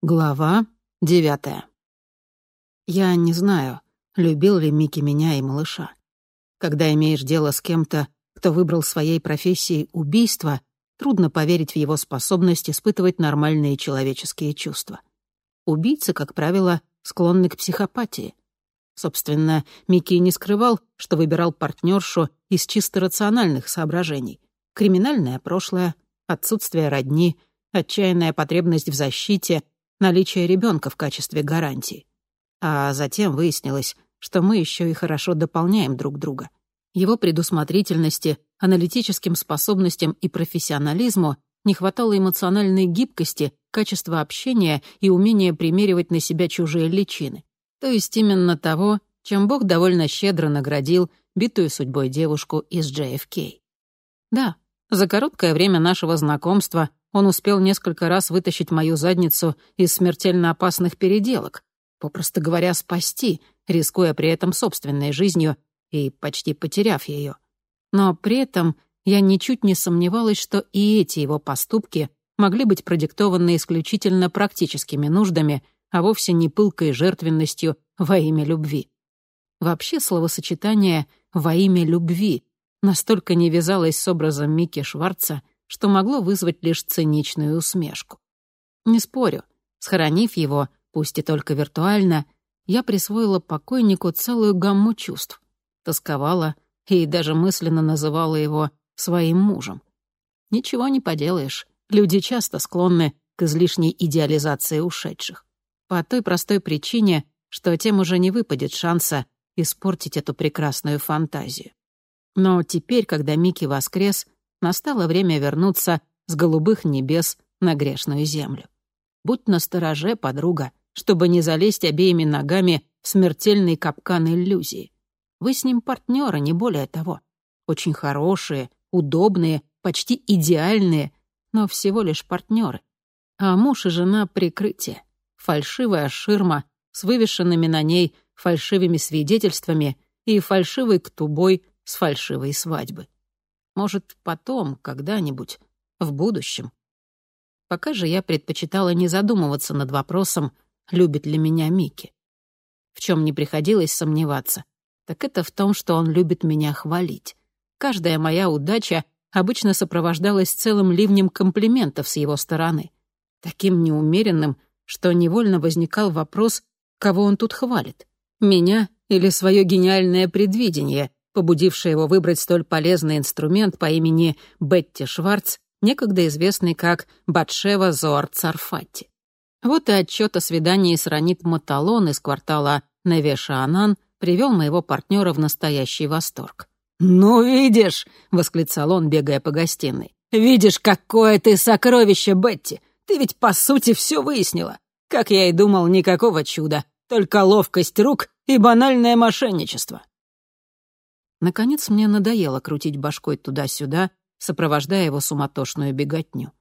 Глава девятая. Я не знаю, любил ли Микки меня и малыша. Когда имеешь дело с кем-то, кто выбрал своей профессией убийство, трудно поверить в его способность испытывать нормальные человеческие чувства. Убийцы, как правило, склонны к психопатии. Собственно, Микки не скрывал, что выбирал партнершу из чисто рациональных соображений. Криминальное прошлое, отсутствие родни, отчаянная потребность в защите — наличие ребенка в качестве гарантии. А затем выяснилось, что мы еще и хорошо дополняем друг друга. Его предусмотрительности, аналитическим способностям и профессионализму не хватало эмоциональной гибкости, качества общения и умения примеривать на себя чужие личины. То есть именно того, чем Бог довольно щедро наградил битую судьбой девушку из JFK. Да, за короткое время нашего знакомства он успел несколько раз вытащить мою задницу из смертельно опасных переделок, попросту говоря, спасти, рискуя при этом собственной жизнью и почти потеряв ее. Но при этом я ничуть не сомневалась, что и эти его поступки могли быть продиктованы исключительно практическими нуждами, а вовсе не пылкой жертвенностью во имя любви. Вообще словосочетание «во имя любви» настолько не вязалось с образом Микки Шварца, что могло вызвать лишь циничную усмешку. Не спорю, схоронив его, пусть и только виртуально, я присвоила покойнику целую гамму чувств. Тосковала и даже мысленно называла его своим мужем. Ничего не поделаешь, люди часто склонны к излишней идеализации ушедших. По той простой причине, что тем уже не выпадет шанса испортить эту прекрасную фантазию. Но теперь, когда Микки воскрес, настало время вернуться с голубых небес на грешную землю. Будь настороже, подруга, чтобы не залезть обеими ногами в смертельный капкан иллюзии. Вы с ним партнеры, не более того. Очень хорошие, удобные, почти идеальные, но всего лишь партнеры. А муж и жена — прикрытие. Фальшивая ширма с вывешенными на ней фальшивыми свидетельствами и фальшивой ктубой с фальшивой свадьбы. Может, потом, когда-нибудь, в будущем. Пока же я предпочитала не задумываться над вопросом, любит ли меня Микки. В чем не приходилось сомневаться, так это в том, что он любит меня хвалить. Каждая моя удача обычно сопровождалась целым ливнем комплиментов с его стороны. Таким неумеренным, что невольно возникал вопрос, кого он тут хвалит. Меня или свое гениальное предвидение, побудившее его выбрать столь полезный инструмент по имени Бетти Шварц, некогда известный как Батшева Зоар Царфати. Вот и отчет о свидании с Ранит Маталон из квартала Невеша-Анан привел моего партнера в настоящий восторг. «Ну, видишь!» — восклицал он, бегая по гостиной. «Видишь, какое ты сокровище, Бетти! Ты ведь, по сути, все выяснила. Как я и думал, никакого чуда, только ловкость рук и банальное мошенничество. Наконец мне надоело крутить башкой туда-сюда, сопровождая его суматошную беготню.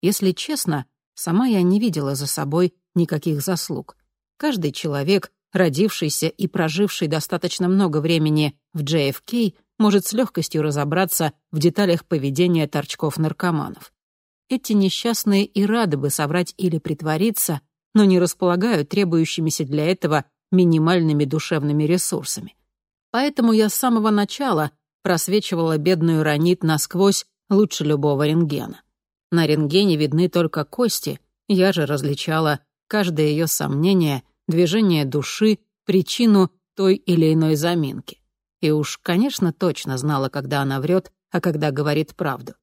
Если честно, сама я не видела за собой никаких заслуг. Каждый человек, родившийся и проживший достаточно много времени в JFK, может с легкостью разобраться в деталях поведения торчков-наркоманов. Эти несчастные и рады бы соврать или притвориться, но не располагают требующимися для этого минимальными душевными ресурсами. Поэтому я с самого начала просвечивала бедную ранит насквозь лучше любого рентгена. На рентгене видны только кости, я же различала каждое ее сомнение, движение души, причину той или иной заминки. И уж, конечно, точно знала, когда она врет, а когда говорит правду.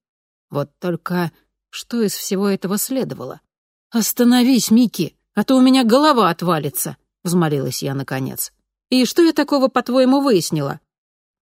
Вот только что из всего этого следовало? «Остановись, Микки, а то у меня голова отвалится», — взмолилась я наконец. И что я такого, по-твоему, выяснила?»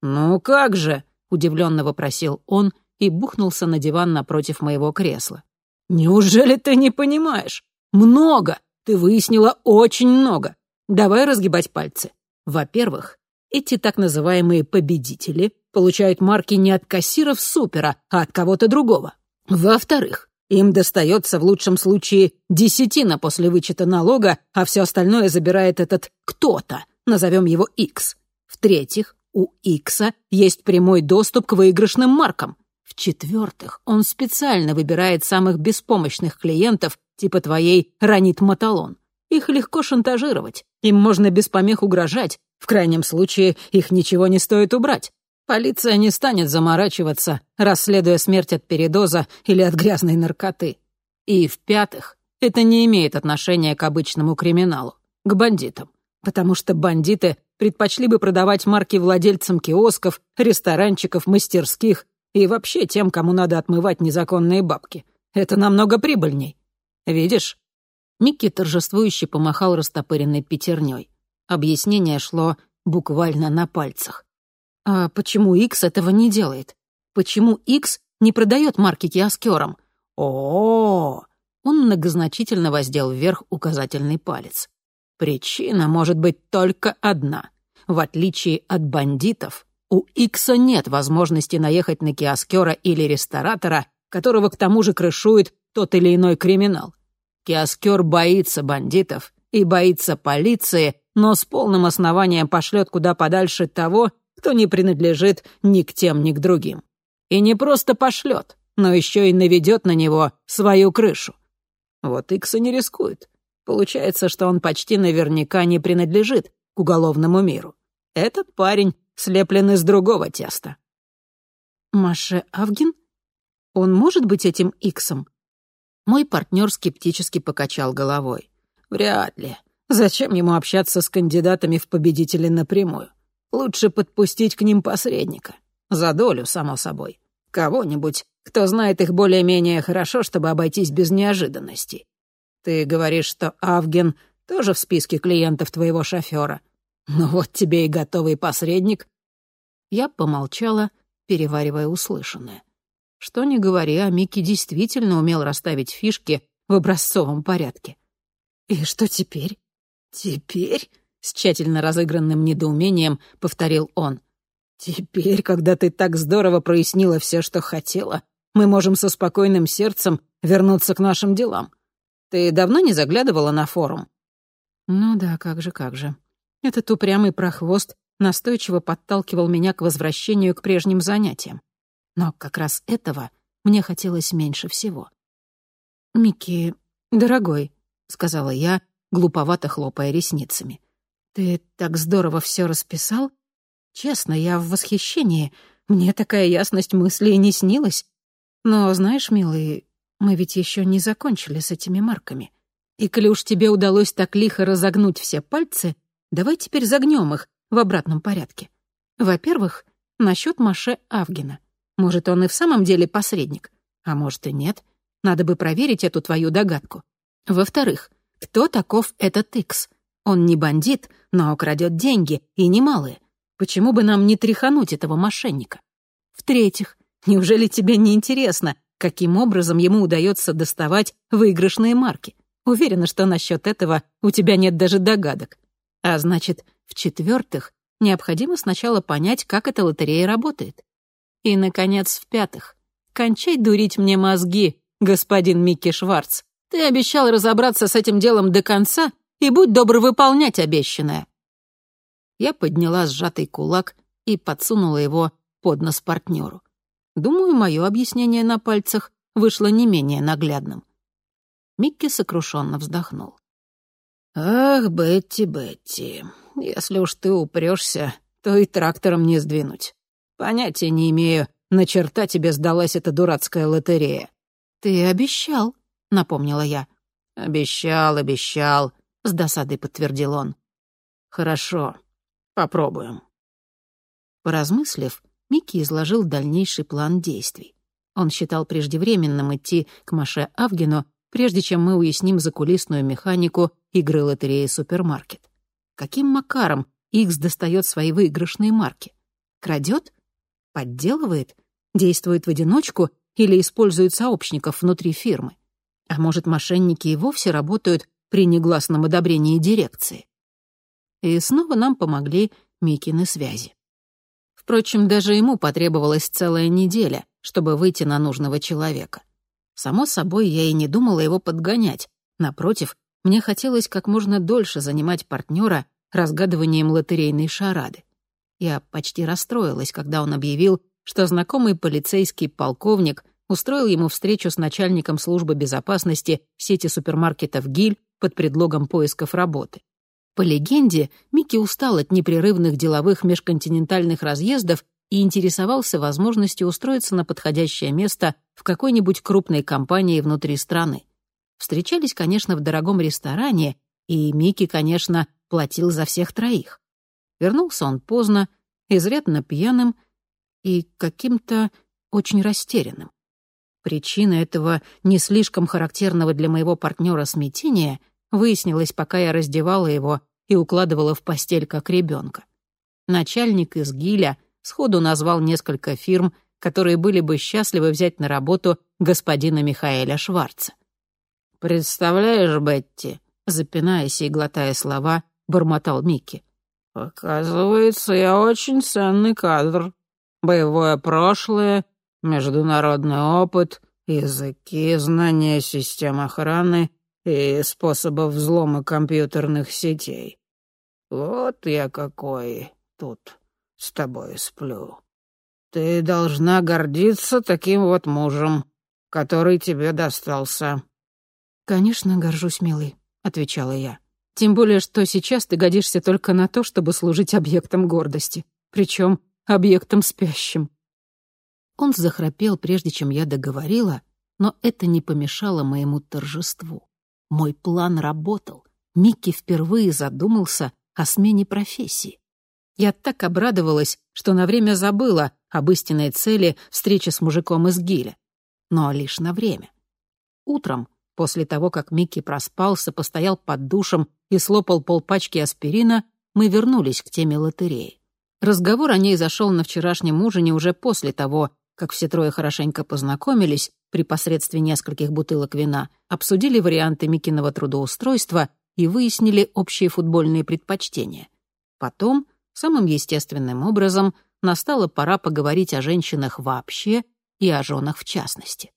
«Ну как же?» — удивленно вопросил он и бухнулся на диван напротив моего кресла. «Неужели ты не понимаешь? Много! Ты выяснила очень много. Давай разгибать пальцы. Во-первых, эти так называемые победители получают марки не от кассиров супера, а от кого-то другого. Во-вторых, им достается в лучшем случае десятина после вычета налога, а все остальное забирает этот кто-то, назовем его X. В-третьих, у X есть прямой доступ к выигрышным маркам. В-четвертых, он специально выбирает самых беспомощных клиентов типа твоей ранит Маталон. Их легко шантажировать, им можно без помех угрожать, в крайнем случае их ничего не стоит убрать. Полиция не станет заморачиваться, расследуя смерть от передоза или от грязной наркоты. И в-пятых, это не имеет отношения к обычному криминалу, к бандитам, потому что бандиты предпочли бы продавать марки владельцам киосков, ресторанчиков, мастерских и вообще тем, кому надо отмывать незаконные бабки. Это намного прибыльней. Видишь? Микки торжествующе помахал растопыренной пятерней. Объяснение шло буквально на пальцах. А почему X этого не делает? Почему X не продает марки киоскерам? О, -о, -о, Он многозначительно воздел вверх указательный палец. Причина может быть только одна. В отличие от бандитов, у Икса нет возможности наехать на киоскера или ресторатора, которого к тому же крышует тот или иной криминал. Киоскер боится бандитов и боится полиции, но с полным основанием пошлет куда подальше того, кто не принадлежит ни к тем, ни к другим. И не просто пошлет, но еще и наведет на него свою крышу. Вот Икса не рискует. Получается, что он почти наверняка не принадлежит к уголовному миру. Этот парень слеплен из другого теста. Маше Авгин? Он может быть этим Иксом? Мой партнер скептически покачал головой. Вряд ли. Зачем ему общаться с кандидатами в победители напрямую? Лучше подпустить к ним посредника. За долю, само собой. Кого-нибудь, кто знает их более-менее хорошо, чтобы обойтись без неожиданностей. Ты говоришь, что Авген тоже в списке клиентов твоего шофера. Ну вот тебе и готовый посредник. Я помолчала, переваривая услышанное. Что ни говори, а Микки действительно умел расставить фишки в образцовом порядке. И что теперь? Теперь? с тщательно разыгранным недоумением повторил он. «Теперь, когда ты так здорово прояснила все, что хотела, мы можем со спокойным сердцем вернуться к нашим делам. Ты давно не заглядывала на форум?» «Ну да, как же, как же. Этот упрямый прохвост настойчиво подталкивал меня к возвращению к прежним занятиям. Но как раз этого мне хотелось меньше всего. «Микки, дорогой», — сказала я, глуповато хлопая ресницами, «Ты так здорово все расписал? Честно, я в восхищении. Мне такая ясность мысли и не снилась. Но, знаешь, милый, мы ведь еще не закончили с этими марками. И коли уж тебе удалось так лихо разогнуть все пальцы, давай теперь загнем их в обратном порядке. Во-первых, насчет Маше Авгина. Может, он и в самом деле посредник, а может и нет. Надо бы проверить эту твою догадку. Во-вторых, кто таков этот Икс? Он не бандит, но крадет деньги, и немалые. Почему бы нам не тряхануть этого мошенника? В-третьих, неужели тебе не интересно, каким образом ему удается доставать выигрышные марки? Уверена, что насчет этого у тебя нет даже догадок. А значит, в-четвертых, необходимо сначала понять, как эта лотерея работает. И, наконец, в-пятых, кончай дурить мне мозги, господин Микки Шварц. Ты обещал разобраться с этим делом до конца, и будь добр выполнять обещанное». Я подняла сжатый кулак и подсунула его под нос партнеру. Думаю, мое объяснение на пальцах вышло не менее наглядным. Микки сокрушенно вздохнул. «Ах, Бетти, Бетти, если уж ты упрешься, то и трактором не сдвинуть. Понятия не имею, на черта тебе сдалась эта дурацкая лотерея». «Ты обещал», — напомнила я. «Обещал, обещал с досадой подтвердил он. Хорошо, попробуем. Поразмыслив, Микки изложил дальнейший план действий. Он считал преждевременным идти к Маше Авгину, прежде чем мы уясним закулисную механику игры лотереи «Супермаркет». Каким макаром Икс достает свои выигрышные марки? Крадет? Подделывает? Действует в одиночку или использует сообщников внутри фирмы? А может, мошенники и вовсе работают при негласном одобрении дирекции. И снова нам помогли Микины связи. Впрочем, даже ему потребовалась целая неделя, чтобы выйти на нужного человека. Само собой, я и не думала его подгонять. Напротив, мне хотелось как можно дольше занимать партнера разгадыванием лотерейной шарады. Я почти расстроилась, когда он объявил, что знакомый полицейский полковник устроил ему встречу с начальником службы безопасности сети супермаркетов «Гиль» под предлогом поисков работы. По легенде, Микки устал от непрерывных деловых межконтинентальных разъездов и интересовался возможностью устроиться на подходящее место в какой-нибудь крупной компании внутри страны. Встречались, конечно, в дорогом ресторане, и Микки, конечно, платил за всех троих. Вернулся он поздно, изрядно пьяным и каким-то очень растерянным. Причина этого не слишком характерного для моего партнера смятения выяснилась, пока я раздевала его и укладывала в постель как ребенка. Начальник из Гиля сходу назвал несколько фирм, которые были бы счастливы взять на работу господина Михаэля Шварца. «Представляешь, Бетти», запинаясь и глотая слова, бормотал Микки. «Оказывается, я очень ценный кадр. Боевое прошлое, международный опыт, языки, знания систем охраны и способов взлома компьютерных сетей. Вот я какой тут с тобой сплю. Ты должна гордиться таким вот мужем, который тебе достался». «Конечно, горжусь, милый», — отвечала я. «Тем более, что сейчас ты годишься только на то, чтобы служить объектом гордости, причем объектом спящим». Он захрапел, прежде чем я договорила, но это не помешало моему торжеству. Мой план работал. Микки впервые задумался о смене профессии. Я так обрадовалась, что на время забыла об истинной цели встречи с мужиком из Гиля. Но лишь на время. Утром, после того, как Микки проспался, постоял под душем и слопал полпачки аспирина, мы вернулись к теме лотереи. Разговор о ней зашел на вчерашнем ужине уже после того, как все трое хорошенько познакомились при посредстве нескольких бутылок вина, обсудили варианты Микиного трудоустройства и выяснили общие футбольные предпочтения. Потом Самым естественным образом настала пора поговорить о женщинах вообще и о женах в частности.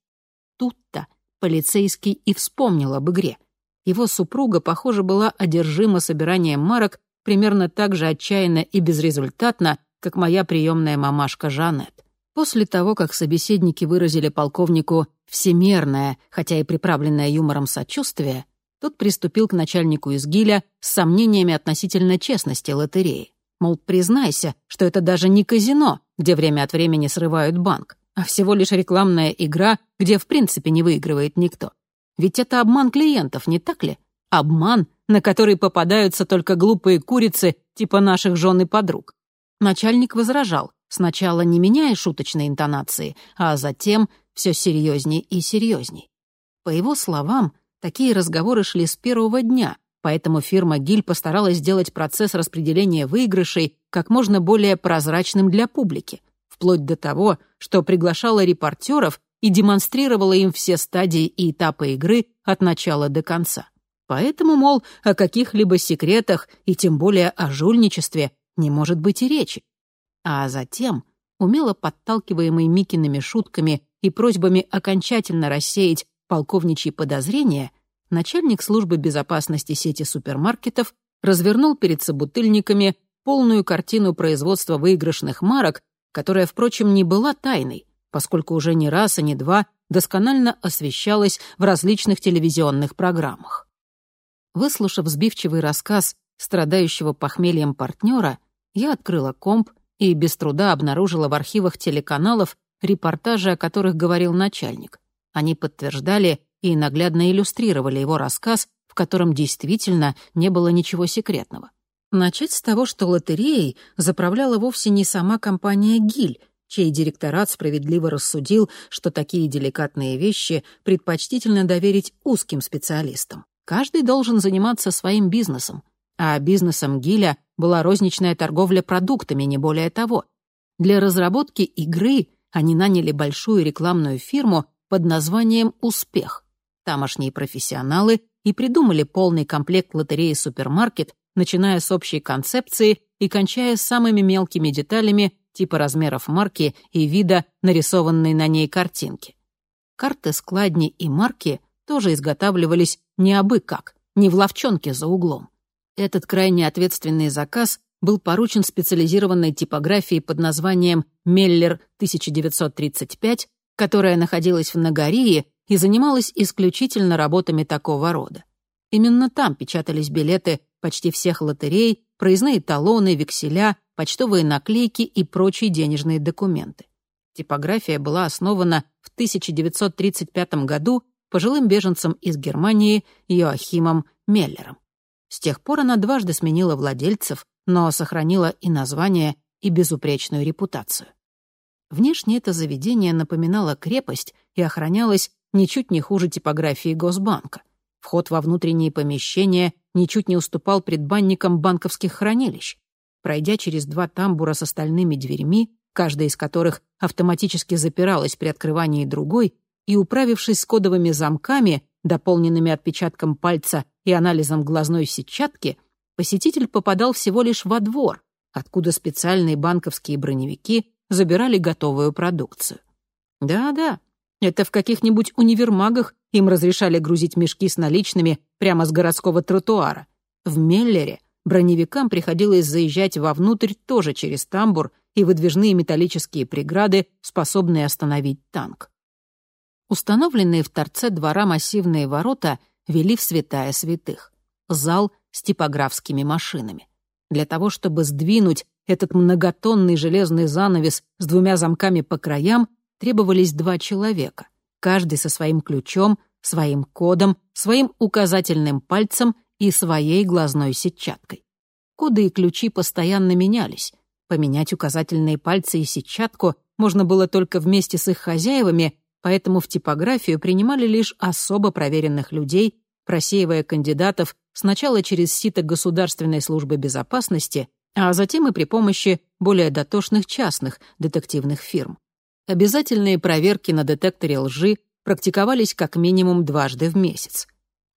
Тут-то полицейский и вспомнил об игре. Его супруга, похоже, была одержима собиранием марок примерно так же отчаянно и безрезультатно, как моя приемная мамашка Жанет. После того, как собеседники выразили полковнику всемерное, хотя и приправленное юмором сочувствие, тот приступил к начальнику из Гиля с сомнениями относительно честности лотереи. Мол, признайся, что это даже не казино, где время от времени срывают банк, а всего лишь рекламная игра, где в принципе не выигрывает никто. Ведь это обман клиентов, не так ли? Обман, на который попадаются только глупые курицы типа наших жен и подруг. Начальник возражал, сначала не меняя шуточной интонации, а затем все серьезней и серьезней. По его словам, такие разговоры шли с первого дня, Поэтому фирма Гиль постаралась сделать процесс распределения выигрышей как можно более прозрачным для публики, вплоть до того, что приглашала репортеров и демонстрировала им все стадии и этапы игры от начала до конца. Поэтому, мол, о каких-либо секретах и тем более о жульничестве не может быть и речи. А затем, умело подталкиваемый Микиными шутками и просьбами окончательно рассеять полковничьи подозрения, начальник службы безопасности сети супермаркетов развернул перед собутыльниками полную картину производства выигрышных марок, которая, впрочем, не была тайной, поскольку уже не раз и не два досконально освещалась в различных телевизионных программах. Выслушав сбивчивый рассказ страдающего похмельем партнера, я открыла комп и без труда обнаружила в архивах телеканалов репортажи, о которых говорил начальник. Они подтверждали и наглядно иллюстрировали его рассказ, в котором действительно не было ничего секретного. Начать с того, что лотереей заправляла вовсе не сама компания «Гиль», чей директорат справедливо рассудил, что такие деликатные вещи предпочтительно доверить узким специалистам. Каждый должен заниматься своим бизнесом, а бизнесом Гиля была розничная торговля продуктами, не более того. Для разработки игры они наняли большую рекламную фирму под названием «Успех», Тамошние профессионалы и придумали полный комплект лотереи «Супермаркет», начиная с общей концепции и кончая самыми мелкими деталями типа размеров марки и вида нарисованной на ней картинки. Карты складни и марки тоже изготавливались не абы как, не в ловчонке за углом. Этот крайне ответственный заказ был поручен специализированной типографии под названием «Меллер 1935», которая находилась в Нагории и занималась исключительно работами такого рода. Именно там печатались билеты почти всех лотерей, проездные талоны, векселя, почтовые наклейки и прочие денежные документы. Типография была основана в 1935 году пожилым беженцем из Германии Йоахимом Меллером. С тех пор она дважды сменила владельцев, но сохранила и название, и безупречную репутацию. Внешне это заведение напоминало крепость и охранялось ничуть не хуже типографии Госбанка. Вход во внутренние помещения ничуть не уступал предбанникам банковских хранилищ. Пройдя через два тамбура с остальными дверьми, каждая из которых автоматически запиралась при открывании другой, и управившись с кодовыми замками, дополненными отпечатком пальца и анализом глазной сетчатки, посетитель попадал всего лишь во двор, откуда специальные банковские броневики забирали готовую продукцию. Да-да, это в каких-нибудь универмагах им разрешали грузить мешки с наличными прямо с городского тротуара. В Меллере броневикам приходилось заезжать вовнутрь тоже через тамбур и выдвижные металлические преграды, способные остановить танк. Установленные в торце двора массивные ворота вели в святая святых — зал с типографскими машинами. Для того, чтобы сдвинуть этот многотонный железный занавес с двумя замками по краям, требовались два человека, каждый со своим ключом, своим кодом, своим указательным пальцем и своей глазной сетчаткой. Коды и ключи постоянно менялись. Поменять указательные пальцы и сетчатку можно было только вместе с их хозяевами, поэтому в типографию принимали лишь особо проверенных людей, просеивая кандидатов сначала через сито Государственной службы безопасности, а затем и при помощи более дотошных частных детективных фирм. Обязательные проверки на детекторе лжи практиковались как минимум дважды в месяц.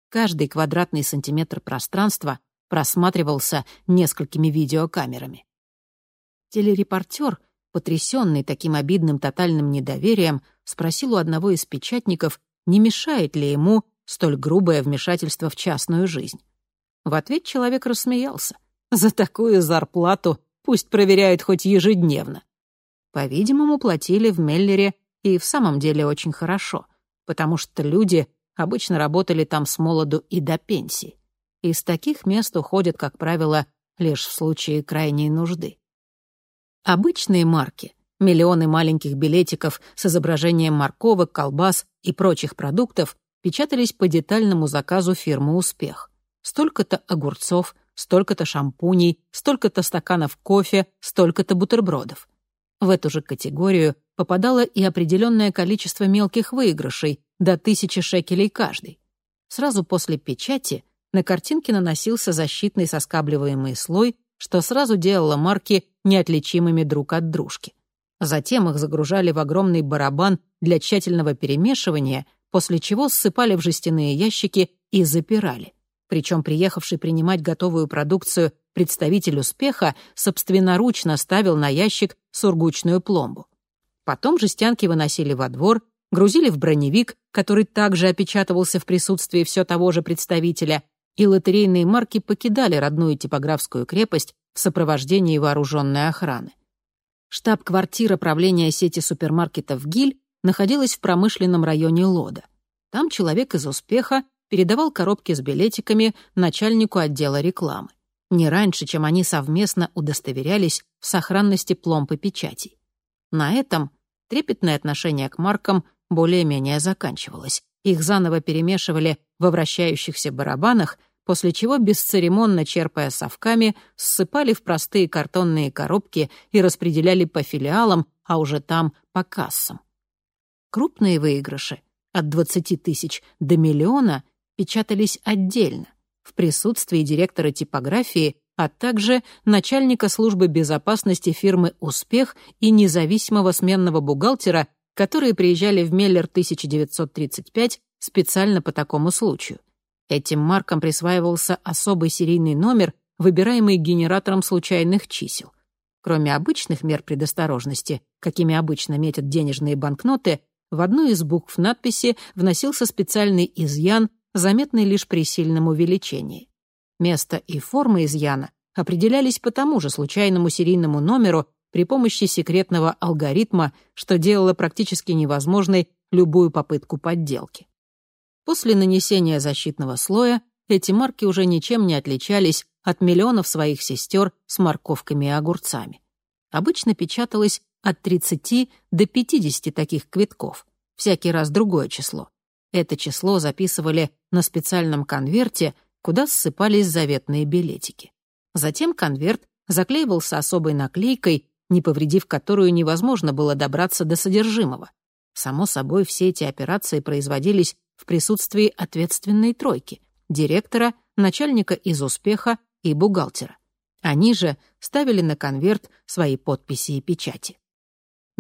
Каждый квадратный сантиметр пространства просматривался несколькими видеокамерами. Телерепортер, потрясенный таким обидным тотальным недоверием, спросил у одного из печатников, не мешает ли ему столь грубое вмешательство в частную жизнь. В ответ человек рассмеялся. «За такую зарплату пусть проверяют хоть ежедневно». По-видимому, платили в Меллере и в самом деле очень хорошо, потому что люди обычно работали там с молоду и до пенсии. Из таких мест уходят, как правило, лишь в случае крайней нужды. Обычные марки, миллионы маленьких билетиков с изображением морковок, колбас и прочих продуктов печатались по детальному заказу фирмы «Успех». Столько-то огурцов, столько-то шампуней, столько-то стаканов кофе, столько-то бутербродов. В эту же категорию попадало и определенное количество мелких выигрышей, до тысячи шекелей каждый. Сразу после печати на картинке наносился защитный соскабливаемый слой, что сразу делало марки неотличимыми друг от дружки. Затем их загружали в огромный барабан для тщательного перемешивания, после чего ссыпали в жестяные ящики и запирали. Причем приехавший принимать готовую продукцию представитель успеха собственноручно ставил на ящик сургучную пломбу. Потом жестянки выносили во двор, грузили в броневик, который также опечатывался в присутствии все того же представителя, и лотерейные марки покидали родную типографскую крепость в сопровождении вооруженной охраны. Штаб-квартира правления сети супермаркетов «Гиль» находилась в промышленном районе Лода. Там человек из успеха передавал коробки с билетиками начальнику отдела рекламы не раньше, чем они совместно удостоверялись в сохранности пломб и печатей. На этом трепетное отношение к маркам более-менее заканчивалось. Их заново перемешивали во вращающихся барабанах, после чего, бесцеремонно черпая совками, ссыпали в простые картонные коробки и распределяли по филиалам, а уже там — по кассам. Крупные выигрыши от 20 тысяч до миллиона печатались отдельно — в присутствии директора типографии, а также начальника службы безопасности фирмы «Успех» и независимого сменного бухгалтера, которые приезжали в Меллер 1935 специально по такому случаю. Этим маркам присваивался особый серийный номер, выбираемый генератором случайных чисел. Кроме обычных мер предосторожности, какими обычно метят денежные банкноты, в одну из букв надписи вносился специальный изъян, заметный лишь при сильном увеличении. Место и форма изъяна определялись по тому же случайному серийному номеру, при помощи секретного алгоритма, что делало практически невозможной любую попытку подделки. После нанесения защитного слоя эти марки уже ничем не отличались от миллионов своих сестер с морковками и огурцами. Обычно печаталось от 30 до 50 таких квитков, всякий раз другое число. Это число записывали на специальном конверте, куда ссыпались заветные билетики. Затем конверт заклеивался особой наклейкой, не повредив которую невозможно было добраться до содержимого. Само собой, все эти операции производились в присутствии ответственной тройки — директора, начальника из успеха и бухгалтера. Они же ставили на конверт свои подписи и печати.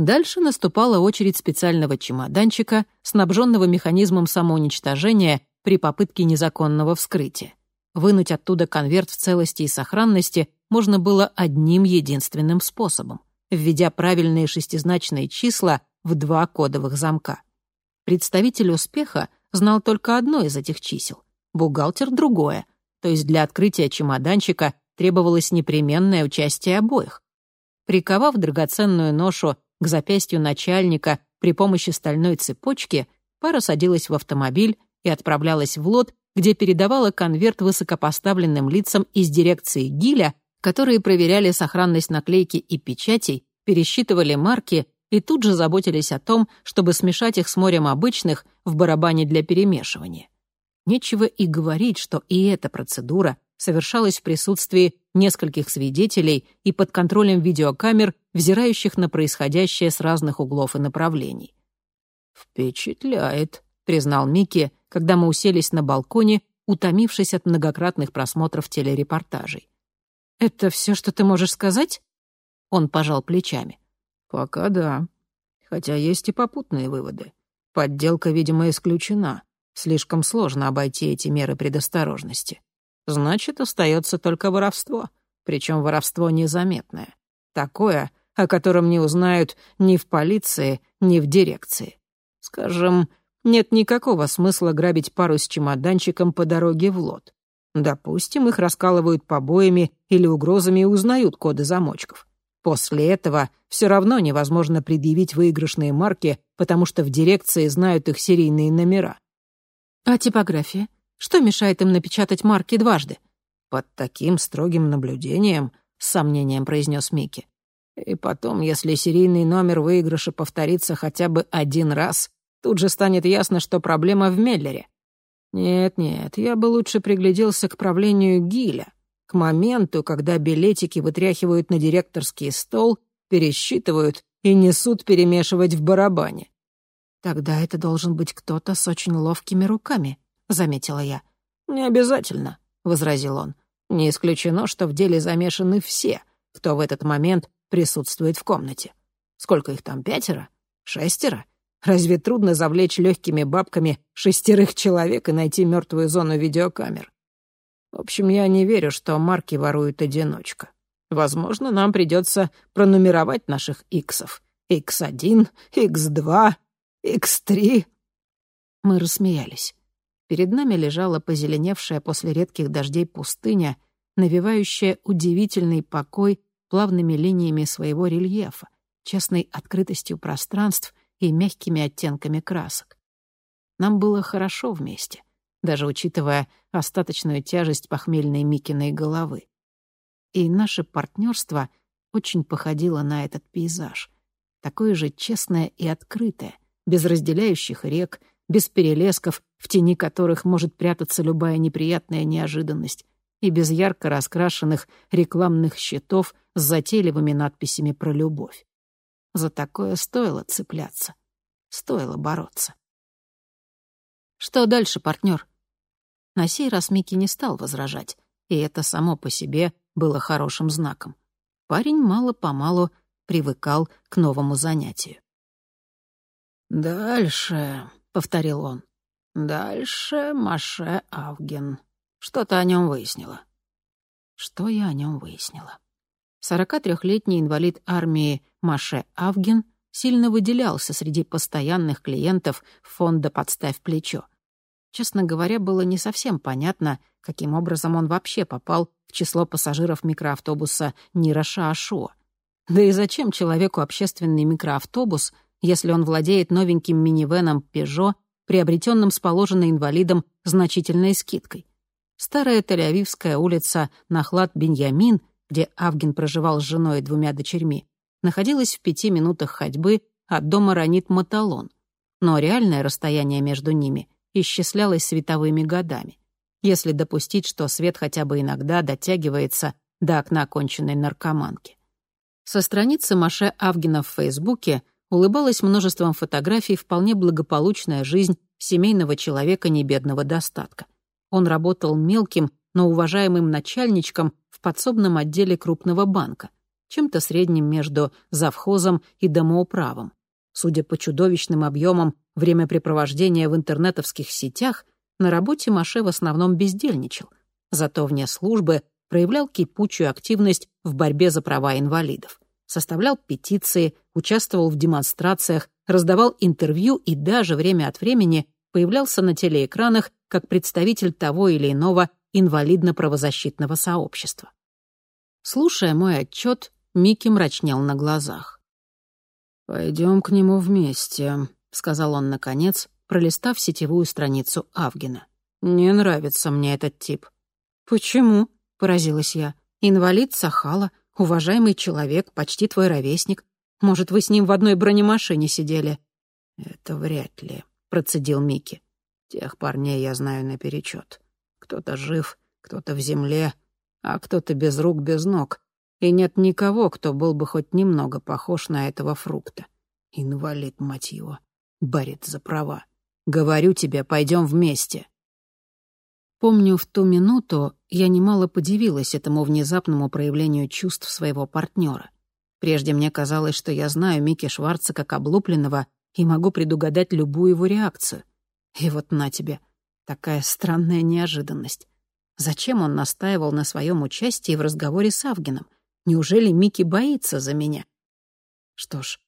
Дальше наступала очередь специального чемоданчика, снабженного механизмом самоуничтожения при попытке незаконного вскрытия. Вынуть оттуда конверт в целости и сохранности можно было одним единственным способом, введя правильные шестизначные числа в два кодовых замка. Представитель успеха знал только одно из этих чисел, бухгалтер — другое, то есть для открытия чемоданчика требовалось непременное участие обоих. Приковав драгоценную ношу к запястью начальника при помощи стальной цепочки, пара садилась в автомобиль и отправлялась в лот, где передавала конверт высокопоставленным лицам из дирекции ГИЛя, которые проверяли сохранность наклейки и печатей, пересчитывали марки и тут же заботились о том, чтобы смешать их с морем обычных в барабане для перемешивания. Нечего и говорить, что и эта процедура совершалась в присутствии нескольких свидетелей и под контролем видеокамер, взирающих на происходящее с разных углов и направлений. «Впечатляет», — признал Микки, когда мы уселись на балконе, утомившись от многократных просмотров телерепортажей. «Это все, что ты можешь сказать?» Он пожал плечами. «Пока да. Хотя есть и попутные выводы. Подделка, видимо, исключена. Слишком сложно обойти эти меры предосторожности. Значит, остается только воровство. Причем воровство незаметное. Такое, о котором не узнают ни в полиции, ни в дирекции. Скажем, нет никакого смысла грабить пару с чемоданчиком по дороге в лот. Допустим, их раскалывают побоями или угрозами и узнают коды замочков. После этого все равно невозможно предъявить выигрышные марки, потому что в дирекции знают их серийные номера. А типография? Что мешает им напечатать марки дважды? Под таким строгим наблюдением, с сомнением произнес Микки. И потом, если серийный номер выигрыша повторится хотя бы один раз, тут же станет ясно, что проблема в Меллере. Нет-нет, я бы лучше пригляделся к правлению Гиля к моменту, когда билетики вытряхивают на директорский стол, пересчитывают и несут перемешивать в барабане. «Тогда это должен быть кто-то с очень ловкими руками», — заметила я. «Не обязательно», — возразил он. «Не исключено, что в деле замешаны все, кто в этот момент присутствует в комнате. Сколько их там, пятеро? Шестеро? Разве трудно завлечь легкими бабками шестерых человек и найти мертвую зону видеокамер? В общем, я не верю, что марки ворует одиночка. Возможно, нам придется пронумеровать наших иксов. Икс-1, Икс-2, Икс-3. Мы рассмеялись. Перед нами лежала позеленевшая после редких дождей пустыня, навевающая удивительный покой плавными линиями своего рельефа, честной открытостью пространств и мягкими оттенками красок. Нам было хорошо вместе — даже учитывая остаточную тяжесть похмельной Микиной головы. И наше партнерство очень походило на этот пейзаж. Такое же честное и открытое, без разделяющих рек, без перелесков, в тени которых может прятаться любая неприятная неожиданность, и без ярко раскрашенных рекламных щитов с затейливыми надписями про любовь. За такое стоило цепляться, стоило бороться. «Что дальше, партнер? На сей раз Микки не стал возражать, и это само по себе было хорошим знаком. Парень мало-помалу привыкал к новому занятию. «Дальше», — повторил он, — «дальше Маше Авген. Что ты о нем выяснила?» Что я о нем выяснила? 43-летний инвалид армии Маше Авген сильно выделялся среди постоянных клиентов фонда «Подставь плечо». Честно говоря, было не совсем понятно, каким образом он вообще попал в число пассажиров микроавтобуса Нира Шаашуа. Да и зачем человеку общественный микроавтобус, если он владеет новеньким минивеном «Пежо», приобретенным с положенной инвалидом значительной скидкой? Старая Тель-Авивская улица Нахлад-Беньямин, где Авгин проживал с женой и двумя дочерьми, находилась в пяти минутах ходьбы от дома Ранит Маталон, но реальное расстояние между ними исчислялось световыми годами. Если допустить, что свет хотя бы иногда дотягивается до окна конченной наркоманки. Со страницы Маше Авгина в Фейсбуке улыбалась множеством фотографий вполне благополучная жизнь семейного человека небедного достатка. Он работал мелким, но уважаемым начальничком в подсобном отделе крупного банка, чем-то средним между завхозом и домоуправом. Судя по чудовищным объемам времяпрепровождения в интернетовских сетях, на работе Маше в основном бездельничал, зато вне службы проявлял кипучую активность в борьбе за права инвалидов. Составлял петиции, участвовал в демонстрациях, раздавал интервью и даже время от времени появлялся на телеэкранах как представитель того или иного инвалидно-правозащитного сообщества. Слушая мой отчет, Микки мрачнел на глазах. «Пойдем к нему вместе», — сказал он наконец, пролистав сетевую страницу Авгина. «Не нравится мне этот тип». «Почему?» — поразилась я. «Инвалид Сахала, уважаемый человек, почти твой ровесник. Может, вы с ним в одной бронемашине сидели?» «Это вряд ли», — процедил Микки. «Тех парней я знаю наперечет. Кто-то жив, кто-то в земле, а кто-то без рук, без ног. И нет никого, кто был бы хоть немного похож на этого фрукта. Инвалид, мать его, борет за права. Говорю тебе, пойдем вместе». Помню, в ту минуту я немало подивилась этому внезапному проявлению чувств своего партнера. Прежде мне казалось, что я знаю Микки Шварца как облупленного и могу предугадать любую его реакцию. И вот на тебе, такая странная неожиданность. Зачем он настаивал на своем участии в разговоре с Авгином? Неужели Микки боится за меня? Что ж,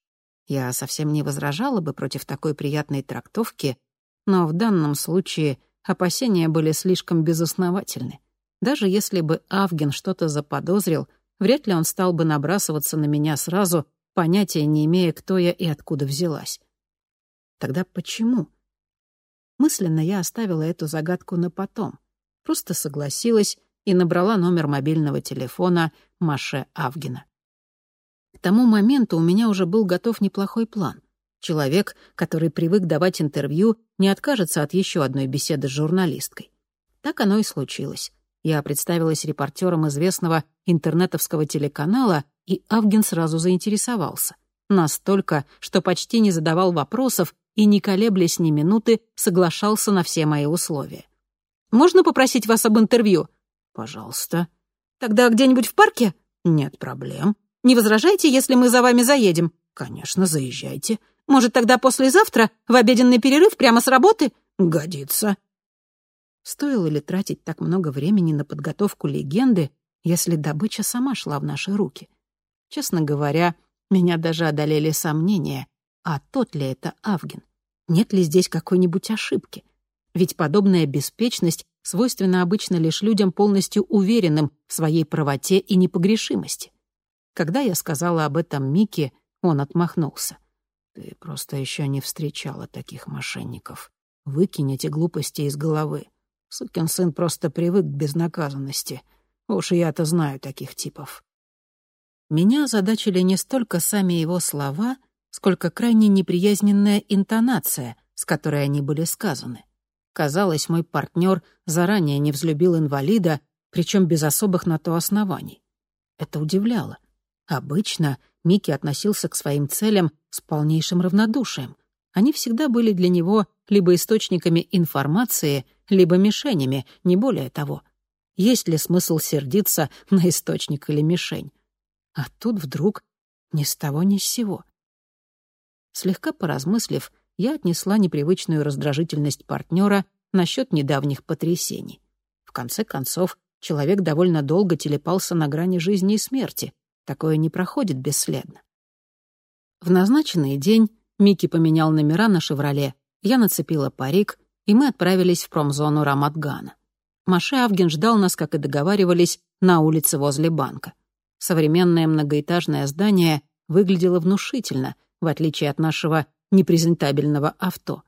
я совсем не возражала бы против такой приятной трактовки, но в данном случае опасения были слишком безосновательны. Даже если бы Авген что-то заподозрил, вряд ли он стал бы набрасываться на меня сразу, понятия не имея, кто я и откуда взялась. Тогда почему? Мысленно я оставила эту загадку на потом. Просто согласилась и набрала номер мобильного телефона Маше Авгина. К тому моменту у меня уже был готов неплохой план. Человек, который привык давать интервью, не откажется от еще одной беседы с журналисткой. Так оно и случилось. Я представилась репортером известного интернетовского телеканала, и Авгин сразу заинтересовался. Настолько, что почти не задавал вопросов и, не колеблясь ни минуты, соглашался на все мои условия. «Можно попросить вас об интервью?» «Пожалуйста». «Тогда где-нибудь в парке?» «Нет проблем». «Не возражайте, если мы за вами заедем?» «Конечно, заезжайте». Может, тогда послезавтра, в обеденный перерыв, прямо с работы? Годится. Стоило ли тратить так много времени на подготовку легенды, если добыча сама шла в наши руки? Честно говоря, меня даже одолели сомнения, а тот ли это Авгин? Нет ли здесь какой-нибудь ошибки? Ведь подобная беспечность свойственна обычно лишь людям, полностью уверенным в своей правоте и непогрешимости. Когда я сказала об этом Мике, он отмахнулся. Ты просто еще не встречала таких мошенников. Выкинь эти глупости из головы. Сукин сын просто привык к безнаказанности. Уж я-то знаю таких типов. Меня озадачили не столько сами его слова, сколько крайне неприязненная интонация, с которой они были сказаны. Казалось, мой партнер заранее не взлюбил инвалида, причем без особых на то оснований. Это удивляло. Обычно Микки относился к своим целям с полнейшим равнодушием. Они всегда были для него либо источниками информации, либо мишенями, не более того. Есть ли смысл сердиться на источник или мишень? А тут вдруг ни с того ни с сего. Слегка поразмыслив, я отнесла непривычную раздражительность партнера насчет недавних потрясений. В конце концов, человек довольно долго телепался на грани жизни и смерти — Такое не проходит бесследно. В назначенный день Микки поменял номера на «Шевроле», я нацепила парик, и мы отправились в промзону Рамадгана. Маше Авген ждал нас, как и договаривались, на улице возле банка. Современное многоэтажное здание выглядело внушительно, в отличие от нашего непрезентабельного авто.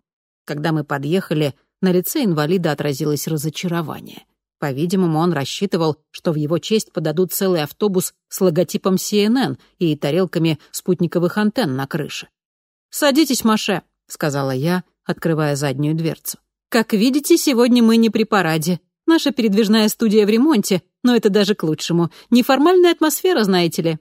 Когда мы подъехали, на лице инвалида отразилось разочарование. По-видимому, он рассчитывал, что в его честь подадут целый автобус с логотипом CNN и тарелками спутниковых антенн на крыше. «Садитесь, Маше», — сказала я, открывая заднюю дверцу. «Как видите, сегодня мы не при параде. Наша передвижная студия в ремонте, но это даже к лучшему. Неформальная атмосфера, знаете ли».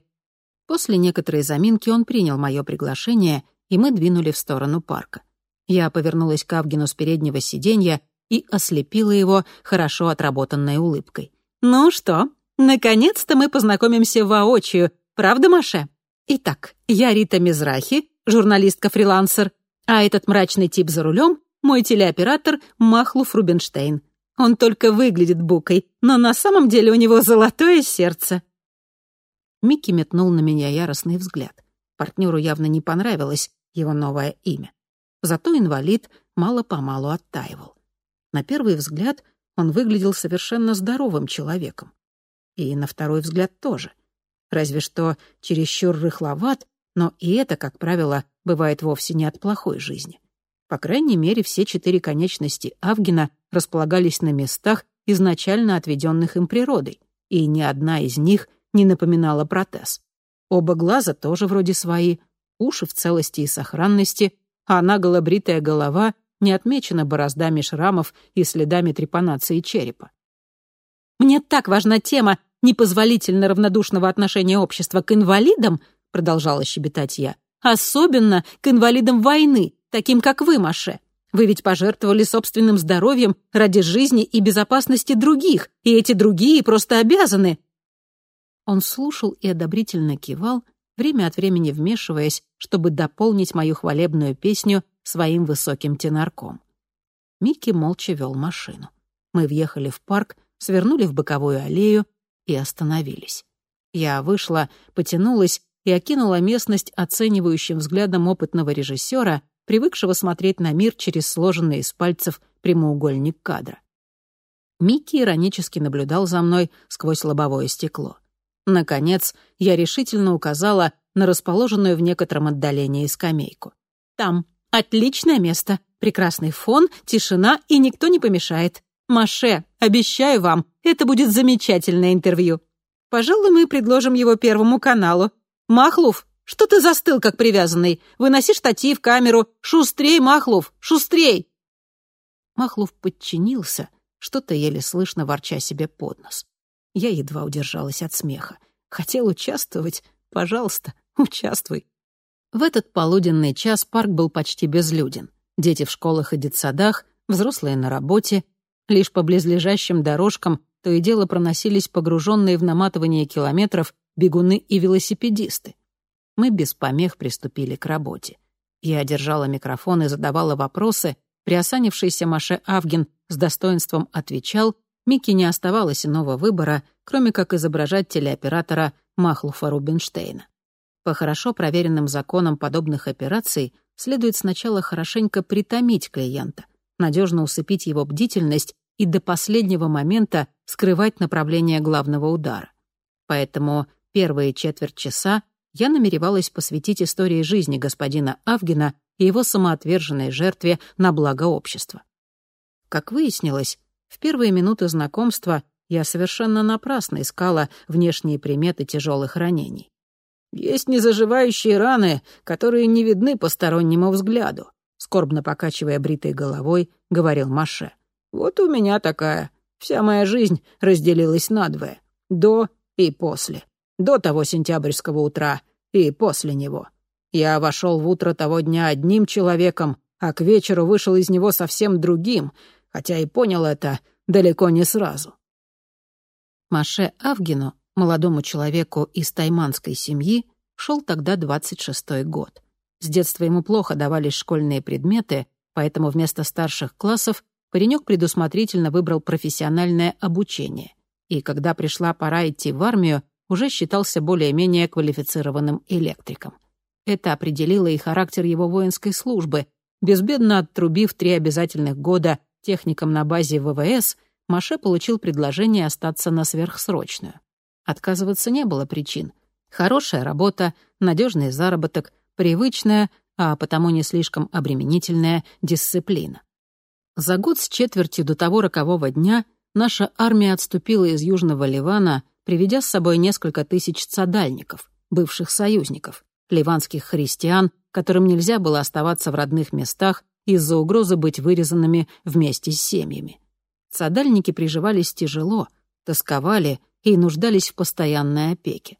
После некоторой заминки он принял мое приглашение, и мы двинули в сторону парка. Я повернулась к Авгину с переднего сиденья и ослепила его хорошо отработанной улыбкой. «Ну что, наконец-то мы познакомимся воочию, правда, Маше? Итак, я Рита Мизрахи, журналистка-фрилансер, а этот мрачный тип за рулем — мой телеоператор Махлуф Рубинштейн. Он только выглядит букой, но на самом деле у него золотое сердце». Микки метнул на меня яростный взгляд. Партнеру явно не понравилось его новое имя. Зато инвалид мало-помалу оттаивал. На первый взгляд он выглядел совершенно здоровым человеком. И на второй взгляд тоже. Разве что чересчур рыхловат, но и это, как правило, бывает вовсе не от плохой жизни. По крайней мере, все четыре конечности Авгина располагались на местах, изначально отведенных им природой, и ни одна из них не напоминала протез. Оба глаза тоже вроде свои, уши в целости и сохранности, а наголо бритая голова не отмечена бороздами шрамов и следами трепанации черепа. «Мне так важна тема непозволительно равнодушного отношения общества к инвалидам», продолжала щебетать я, «особенно к инвалидам войны, таким как вы, Маше. Вы ведь пожертвовали собственным здоровьем ради жизни и безопасности других, и эти другие просто обязаны». Он слушал и одобрительно кивал, время от времени вмешиваясь, чтобы дополнить мою хвалебную песню своим высоким тенорком. Микки молча вел машину. Мы въехали в парк, свернули в боковую аллею и остановились. Я вышла, потянулась и окинула местность оценивающим взглядом опытного режиссера, привыкшего смотреть на мир через сложенный из пальцев прямоугольник кадра. Микки иронически наблюдал за мной сквозь лобовое стекло. Наконец, я решительно указала на расположенную в некотором отдалении скамейку. «Там, Отличное место. Прекрасный фон, тишина, и никто не помешает. Маше, обещаю вам, это будет замечательное интервью. Пожалуй, мы предложим его Первому каналу. Махлув, что ты застыл, как привязанный? Выноси штатив, камеру. Шустрей, Махлув, шустрей!» Махлув подчинился, что-то еле слышно ворча себе под нос. Я едва удержалась от смеха. Хотел участвовать? Пожалуйста, участвуй. В этот полуденный час парк был почти безлюден. Дети в школах и детсадах, взрослые на работе. Лишь по близлежащим дорожкам то и дело проносились погруженные в наматывание километров бегуны и велосипедисты. Мы без помех приступили к работе. Я держала микрофон и задавала вопросы. Приосанившийся Маше Авгин с достоинством отвечал. Микки не оставалось иного выбора, кроме как изображать телеоператора Махлуфа Рубинштейна. По хорошо проверенным законам подобных операций следует сначала хорошенько притомить клиента, надежно усыпить его бдительность и до последнего момента скрывать направление главного удара. Поэтому первые четверть часа я намеревалась посвятить истории жизни господина Авгина и его самоотверженной жертве на благо общества. Как выяснилось, в первые минуты знакомства я совершенно напрасно искала внешние приметы тяжелых ранений. Есть незаживающие раны, которые не видны постороннему взгляду», — скорбно покачивая бритой головой, говорил Маше. «Вот у меня такая. Вся моя жизнь разделилась надвое. До и после. До того сентябрьского утра и после него. Я вошел в утро того дня одним человеком, а к вечеру вышел из него совсем другим, хотя и понял это далеко не сразу». Маше Авгину молодому человеку из тайманской семьи, шел тогда 26-й год. С детства ему плохо давались школьные предметы, поэтому вместо старших классов паренек предусмотрительно выбрал профессиональное обучение. И когда пришла пора идти в армию, уже считался более-менее квалифицированным электриком. Это определило и характер его воинской службы. Безбедно оттрубив три обязательных года техником на базе ВВС, Маше получил предложение остаться на сверхсрочную. Отказываться не было причин. Хорошая работа, надежный заработок, привычная, а потому не слишком обременительная дисциплина. За год с четвертью до того рокового дня наша армия отступила из Южного Ливана, приведя с собой несколько тысяч цадальников, бывших союзников, ливанских христиан, которым нельзя было оставаться в родных местах из-за угрозы быть вырезанными вместе с семьями. Цадальники приживались тяжело, тосковали и нуждались в постоянной опеке.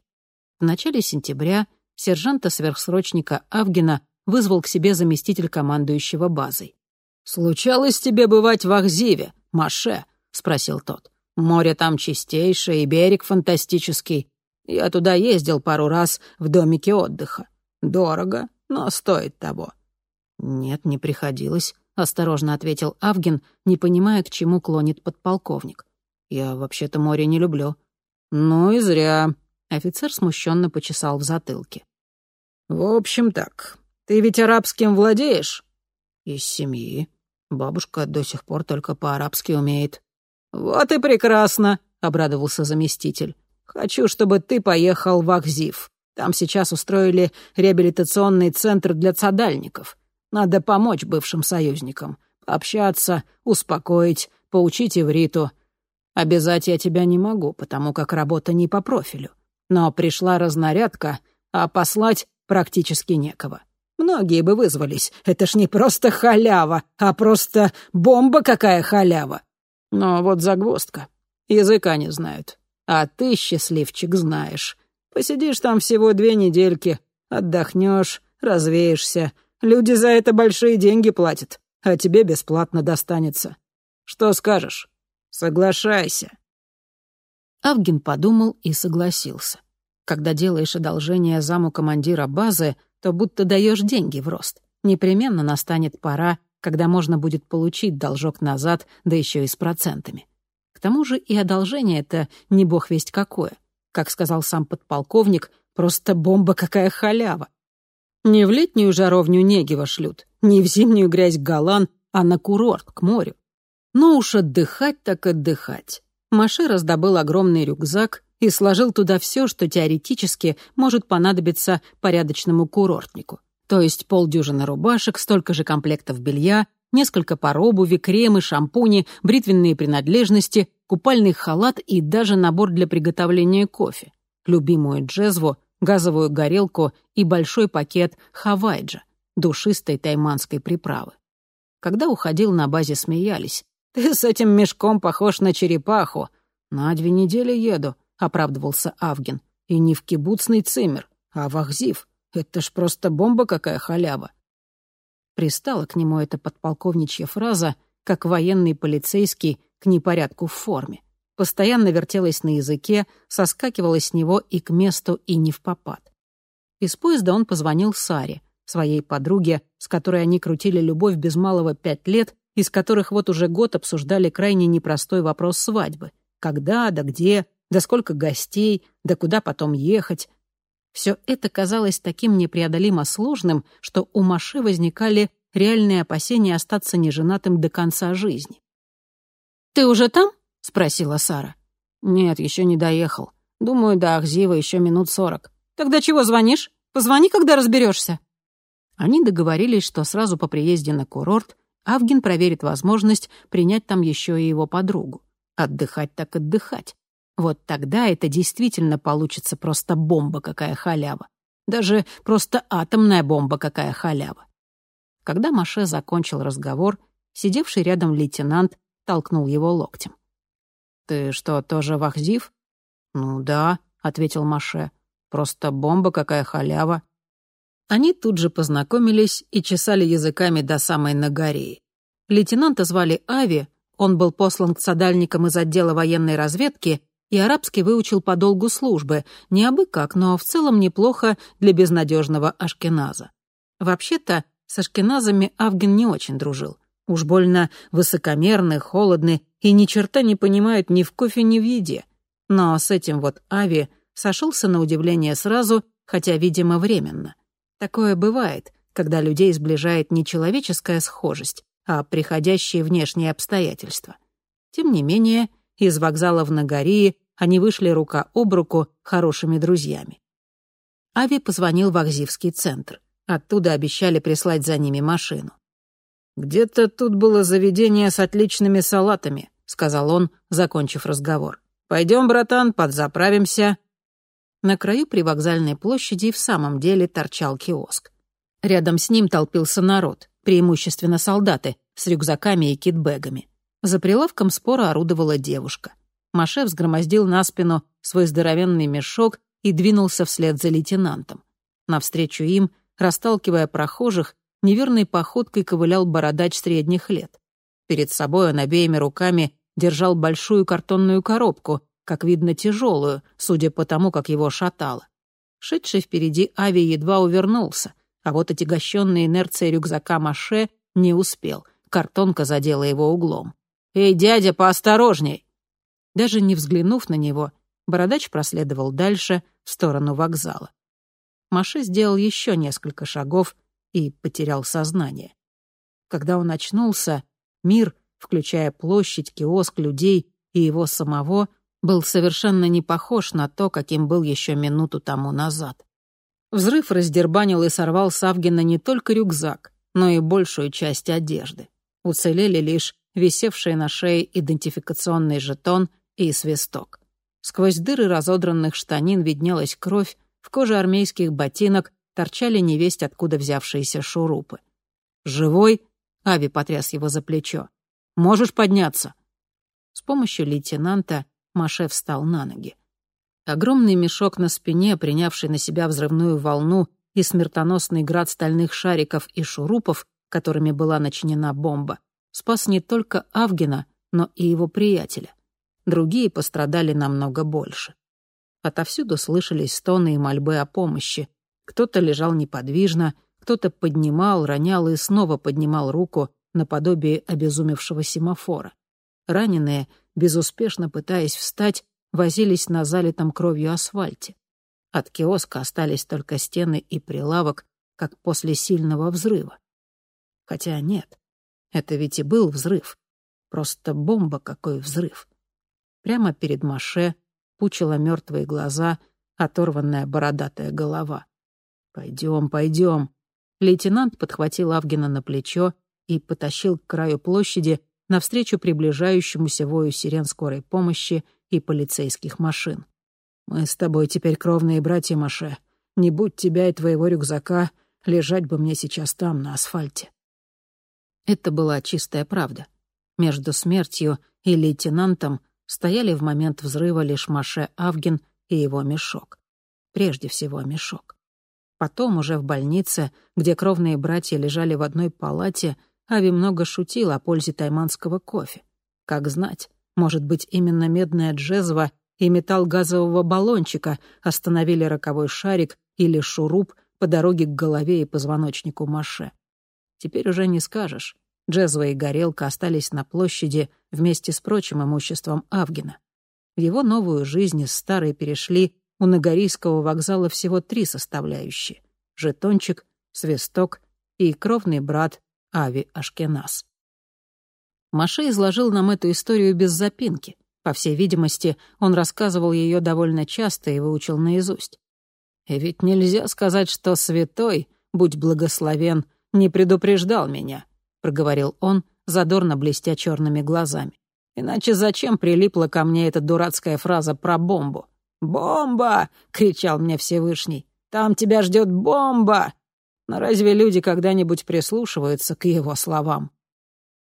В начале сентября сержанта-сверхсрочника Авгина вызвал к себе заместитель командующего базой. «Случалось тебе бывать в Ахзиве, Маше?» — спросил тот. «Море там чистейшее и берег фантастический. Я туда ездил пару раз в домике отдыха. Дорого, но стоит того». «Нет, не приходилось», — осторожно ответил Авгин, не понимая, к чему клонит подполковник. «Я вообще-то море не люблю». «Ну и зря», — офицер смущенно почесал в затылке. «В общем так, ты ведь арабским владеешь?» «Из семьи», Бабушка до сих пор только по-арабски умеет». «Вот и прекрасно», — обрадовался заместитель. «Хочу, чтобы ты поехал в Ахзив. Там сейчас устроили реабилитационный центр для цадальников. Надо помочь бывшим союзникам, пообщаться, успокоить, поучить ивриту. Обязать я тебя не могу, потому как работа не по профилю. Но пришла разнарядка, а послать практически некого. Многие бы вызвались. Это ж не просто халява, а просто бомба какая халява. Но вот загвоздка. Языка не знают. А ты, счастливчик, знаешь. Посидишь там всего две недельки, отдохнешь, развеешься. Люди за это большие деньги платят, а тебе бесплатно достанется. Что скажешь? Соглашайся. Авгин подумал и согласился. Когда делаешь одолжение заму командира базы, то будто даешь деньги в рост. Непременно настанет пора, когда можно будет получить должок назад, да еще и с процентами. К тому же и одолжение это не бог весть какое. Как сказал сам подполковник, просто бомба какая халява. Не в летнюю жаровню Негева шлют, не в зимнюю грязь Голлан, а на курорт, к морю. Но уж отдыхать так отдыхать. Маше раздобыл огромный рюкзак и сложил туда все, что теоретически может понадобиться порядочному курортнику. То есть полдюжины рубашек, столько же комплектов белья, несколько пар обуви, кремы, шампуни, бритвенные принадлежности, купальный халат и даже набор для приготовления кофе, любимую джезву, газовую горелку и большой пакет хавайджа, душистой тайманской приправы. Когда уходил, на базе смеялись. «Ты с этим мешком похож на черепаху. На две недели еду. — оправдывался Авгин. «И не в кибуцный цимер, а в Ахзив. Это ж просто бомба какая халява». Пристала к нему эта подполковничья фраза, как военный полицейский к непорядку в форме. Постоянно вертелась на языке, соскакивала с него и к месту, и не в попад. Из поезда он позвонил Саре, своей подруге, с которой они крутили любовь без малого пять лет, из которых вот уже год обсуждали крайне непростой вопрос свадьбы. Когда, да где, да сколько гостей, да куда потом ехать. Все это казалось таким непреодолимо сложным, что у Маши возникали реальные опасения остаться неженатым до конца жизни. «Ты уже там?» — спросила Сара. «Нет, еще не доехал. Думаю, до Ахзива еще минут сорок. Тогда чего звонишь? Позвони, когда разберешься. Они договорились, что сразу по приезде на курорт Авгин проверит возможность принять там еще и его подругу. Отдыхать так отдыхать. Вот тогда это действительно получится просто бомба какая халява. Даже просто атомная бомба какая халява. Когда Маше закончил разговор, сидевший рядом лейтенант толкнул его локтем. «Ты что, тоже вахзив?» «Ну да», — ответил Маше. «Просто бомба какая халява». Они тут же познакомились и чесали языками до самой Нагореи. Лейтенанта звали Ави, он был послан к садальникам из отдела военной разведки и арабский выучил по долгу службы, не абы как, но в целом неплохо для безнадежного ашкеназа. Вообще-то, с ашкеназами Авген не очень дружил. Уж больно высокомерны, холодны и ни черта не понимают ни в кофе, ни в еде. Но с этим вот Ави сошелся на удивление сразу, хотя, видимо, временно. Такое бывает, когда людей сближает не человеческая схожесть, а приходящие внешние обстоятельства. Тем не менее, из вокзала в Нагории они вышли рука об руку хорошими друзьями. Ави позвонил в Ахзивский центр. Оттуда обещали прислать за ними машину. «Где-то тут было заведение с отличными салатами», — сказал он, закончив разговор. «Пойдем, братан, подзаправимся». На краю привокзальной площади в самом деле торчал киоск. Рядом с ним толпился народ, преимущественно солдаты, с рюкзаками и китбэгами. За прилавком спора орудовала девушка. Маше взгромоздил на спину свой здоровенный мешок и двинулся вслед за лейтенантом. Навстречу им, расталкивая прохожих, неверной походкой ковылял бородач средних лет. Перед собой он обеими руками держал большую картонную коробку, как видно, тяжелую, судя по тому, как его шатало. Шедший впереди Ави едва увернулся, а вот отягощенный инерцией рюкзака Маше не успел. Картонка задела его углом. «Эй, дядя, поосторожней!» Даже не взглянув на него, бородач проследовал дальше, в сторону вокзала. Маше сделал еще несколько шагов и потерял сознание. Когда он очнулся, мир, включая площадь, киоск, людей и его самого, был совершенно не похож на то, каким был еще минуту тому назад. Взрыв раздербанил и сорвал с Авгина не только рюкзак, но и большую часть одежды. Уцелели лишь висевшие на шее идентификационный жетон и свисток. Сквозь дыры разодранных штанин виднелась кровь, в коже армейских ботинок торчали невесть откуда взявшиеся шурупы. «Живой?» — Ави потряс его за плечо. «Можешь подняться?» С помощью лейтенанта Маше встал на ноги. Огромный мешок на спине, принявший на себя взрывную волну и смертоносный град стальных шариков и шурупов, которыми была начинена бомба, спас не только Авгена, но и его приятеля. Другие пострадали намного больше. Отовсюду слышались стоны и мольбы о помощи. Кто-то лежал неподвижно, кто-то поднимал, ронял и снова поднимал руку наподобие обезумевшего семафора. Раненые, безуспешно пытаясь встать, возились на залитом кровью асфальте. От киоска остались только стены и прилавок, как после сильного взрыва. Хотя нет, это ведь и был взрыв. Просто бомба какой взрыв. Прямо перед Маше пучила мертвые глаза, оторванная бородатая голова. «Пойдем, пойдем». Лейтенант подхватил Авгина на плечо и потащил к краю площади, навстречу приближающемуся вою сирен скорой помощи и полицейских машин. «Мы с тобой теперь кровные братья, Маше. Не будь тебя и твоего рюкзака, лежать бы мне сейчас там, на асфальте». Это была чистая правда. Между смертью и лейтенантом стояли в момент взрыва лишь Маше Авгин и его мешок. Прежде всего мешок. Потом, уже в больнице, где кровные братья лежали в одной палате, Ави много шутил о пользе тайманского кофе. Как знать, может быть, именно медная джезва и металл газового баллончика остановили роковой шарик или шуруп по дороге к голове и позвоночнику Маше. Теперь уже не скажешь. Джезва и горелка остались на площади вместе с прочим имуществом Авгина. В его новую жизнь из старой перешли у Нагорийского вокзала всего три составляющие — жетончик, свисток и кровный брат Ави Ашкенас. Маше изложил нам эту историю без запинки. По всей видимости, он рассказывал ее довольно часто и выучил наизусть. И ведь нельзя сказать, что святой, будь благословен, не предупреждал меня, проговорил он, задорно блестя черными глазами. Иначе зачем прилипла ко мне эта дурацкая фраза про бомбу? «Бомба!» — кричал мне Всевышний. «Там тебя ждет бомба!» Но разве люди когда-нибудь прислушиваются к его словам?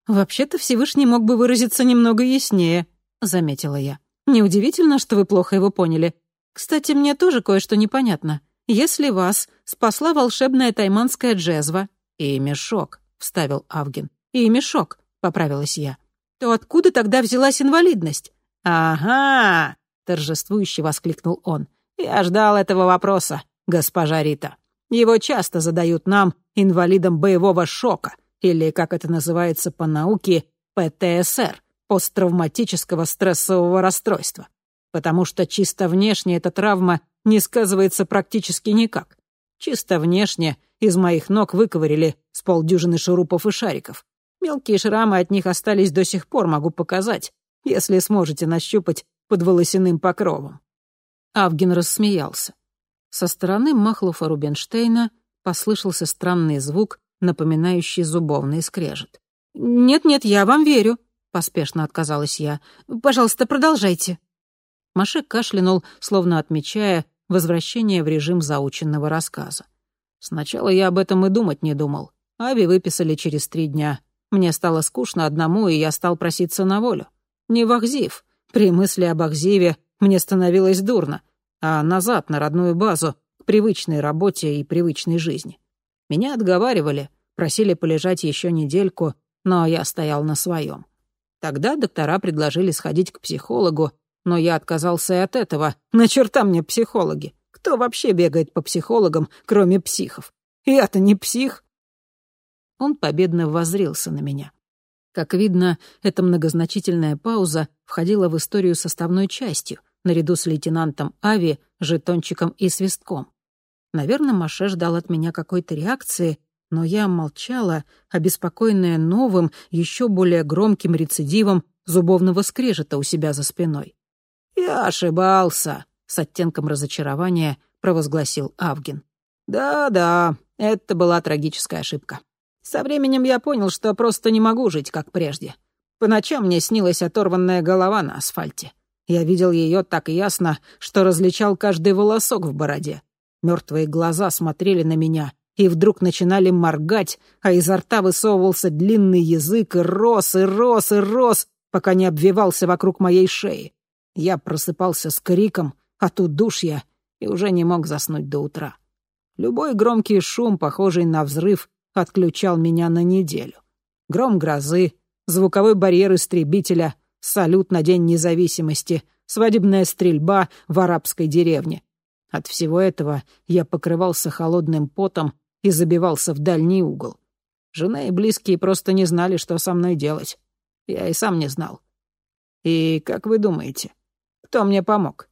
«Вообще-то Всевышний мог бы выразиться немного яснее», — заметила я. «Неудивительно, что вы плохо его поняли. Кстати, мне тоже кое-что непонятно. Если вас спасла волшебная тайманская джезва...» «И мешок», — вставил Авгин. «И мешок», — поправилась я. «То откуда тогда взялась инвалидность?» «Ага!» — торжествующе воскликнул он. «Я ждал этого вопроса, госпожа Рита. Его часто задают нам, инвалидам боевого шока, или, как это называется по науке, ПТСР, посттравматического стрессового расстройства. Потому что чисто внешне эта травма не сказывается практически никак. Чисто внешне из моих ног выковырили с полдюжины шурупов и шариков. Мелкие шрамы от них остались до сих пор, могу показать, если сможете нащупать под волосяным покровом». Авгин рассмеялся. Со стороны Махлуфа Рубинштейна послышался странный звук, напоминающий зубовный скрежет. «Нет-нет, я вам верю», — поспешно отказалась я. «Пожалуйста, продолжайте». Маше кашлянул, словно отмечая возвращение в режим заученного рассказа. Сначала я об этом и думать не думал. Ави выписали через три дня. Мне стало скучно одному, и я стал проситься на волю. Не в Ахзив. При мысли об Ахзиве мне становилось дурно, а назад, на родную базу, к привычной работе и привычной жизни. Меня отговаривали, просили полежать еще недельку, но я стоял на своем. Тогда доктора предложили сходить к психологу, но я отказался и от этого. На черта мне психологи. Кто вообще бегает по психологам, кроме психов? Я-то не псих. Он победно воззрился на меня. Как видно, эта многозначительная пауза входила в историю составной частью, наряду с лейтенантом Ави, жетончиком и свистком. Наверное, Маше ждал от меня какой-то реакции, но я молчала, обеспокоенная новым, еще более громким рецидивом зубовного скрежета у себя за спиной. «Я ошибался», — с оттенком разочарования провозгласил Авгин. «Да-да, это была трагическая ошибка. Со временем я понял, что просто не могу жить, как прежде. По ночам мне снилась оторванная голова на асфальте. Я видел ее так ясно, что различал каждый волосок в бороде. Мертвые глаза смотрели на меня и вдруг начинали моргать, а изо рта высовывался длинный язык и рос, и рос, и рос, пока не обвивался вокруг моей шеи. Я просыпался с криком от удушья и уже не мог заснуть до утра. Любой громкий шум, похожий на взрыв, отключал меня на неделю. Гром грозы, звуковой барьер истребителя, салют на День независимости, свадебная стрельба в арабской деревне. От всего этого я покрывался холодным потом и забивался в дальний угол. Жена и близкие просто не знали, что со мной делать. Я и сам не знал. И как вы думаете, кто мне помог?»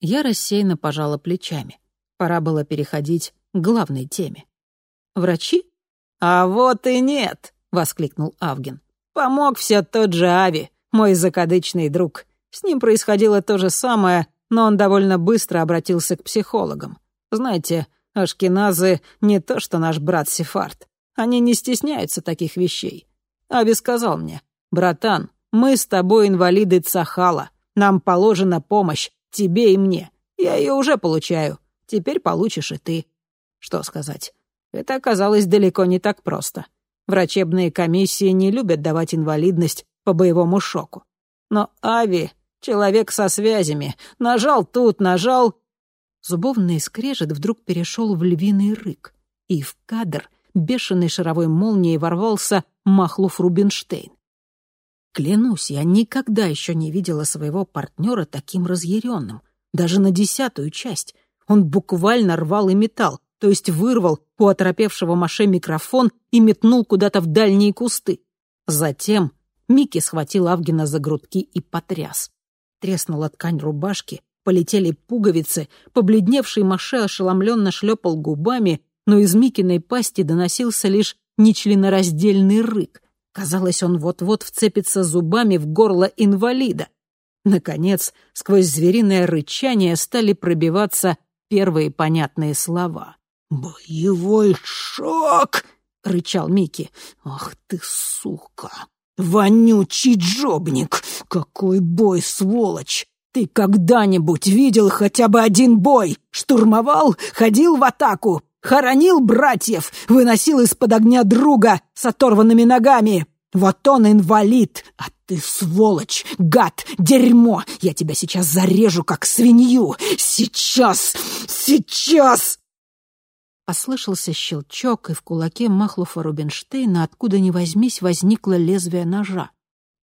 Я рассеянно пожала плечами. Пора было переходить к главной теме. «Врачи?» «А вот и нет!» — воскликнул Авгин. «Помог все тот же Ави, мой закадычный друг. С ним происходило то же самое, но он довольно быстро обратился к психологам. Знаете, ашкеназы не то что наш брат Сефард. Они не стесняются таких вещей. Ави сказал мне, «Братан, мы с тобой инвалиды Цахала. Нам положена помощь, тебе и мне. Я ее уже получаю. Теперь получишь и ты. Что сказать? Это оказалось далеко не так просто. Врачебные комиссии не любят давать инвалидность по боевому шоку. Но Ави — человек со связями. Нажал тут, нажал... Зубовный скрежет вдруг перешел в львиный рык, и в кадр бешеной шаровой молнией ворвался Махлуф Рубинштейн. Клянусь, я никогда еще не видела своего партнера таким разъяренным. Даже на десятую часть. Он буквально рвал и металл, то есть вырвал у оторопевшего Маше микрофон и метнул куда-то в дальние кусты. Затем Микки схватил Авгина за грудки и потряс. Треснула ткань рубашки, полетели пуговицы, побледневший Маше ошеломленно шлепал губами, но из Микиной пасти доносился лишь нечленораздельный рык — Казалось, он вот-вот вцепится зубами в горло инвалида. Наконец, сквозь звериное рычание стали пробиваться первые понятные слова. «Боевой шок!» — рычал Микки. «Ах ты, сука! Вонючий джобник! Какой бой, сволочь! Ты когда-нибудь видел хотя бы один бой? Штурмовал? Ходил в атаку? Хоронил братьев, выносил из-под огня друга с оторванными ногами. Вот он инвалид, а ты сволочь, гад, дерьмо. Я тебя сейчас зарежу, как свинью. Сейчас, сейчас!» Послышался щелчок, и в кулаке Махлуфа Рубинштейна, откуда ни возьмись, возникло лезвие ножа.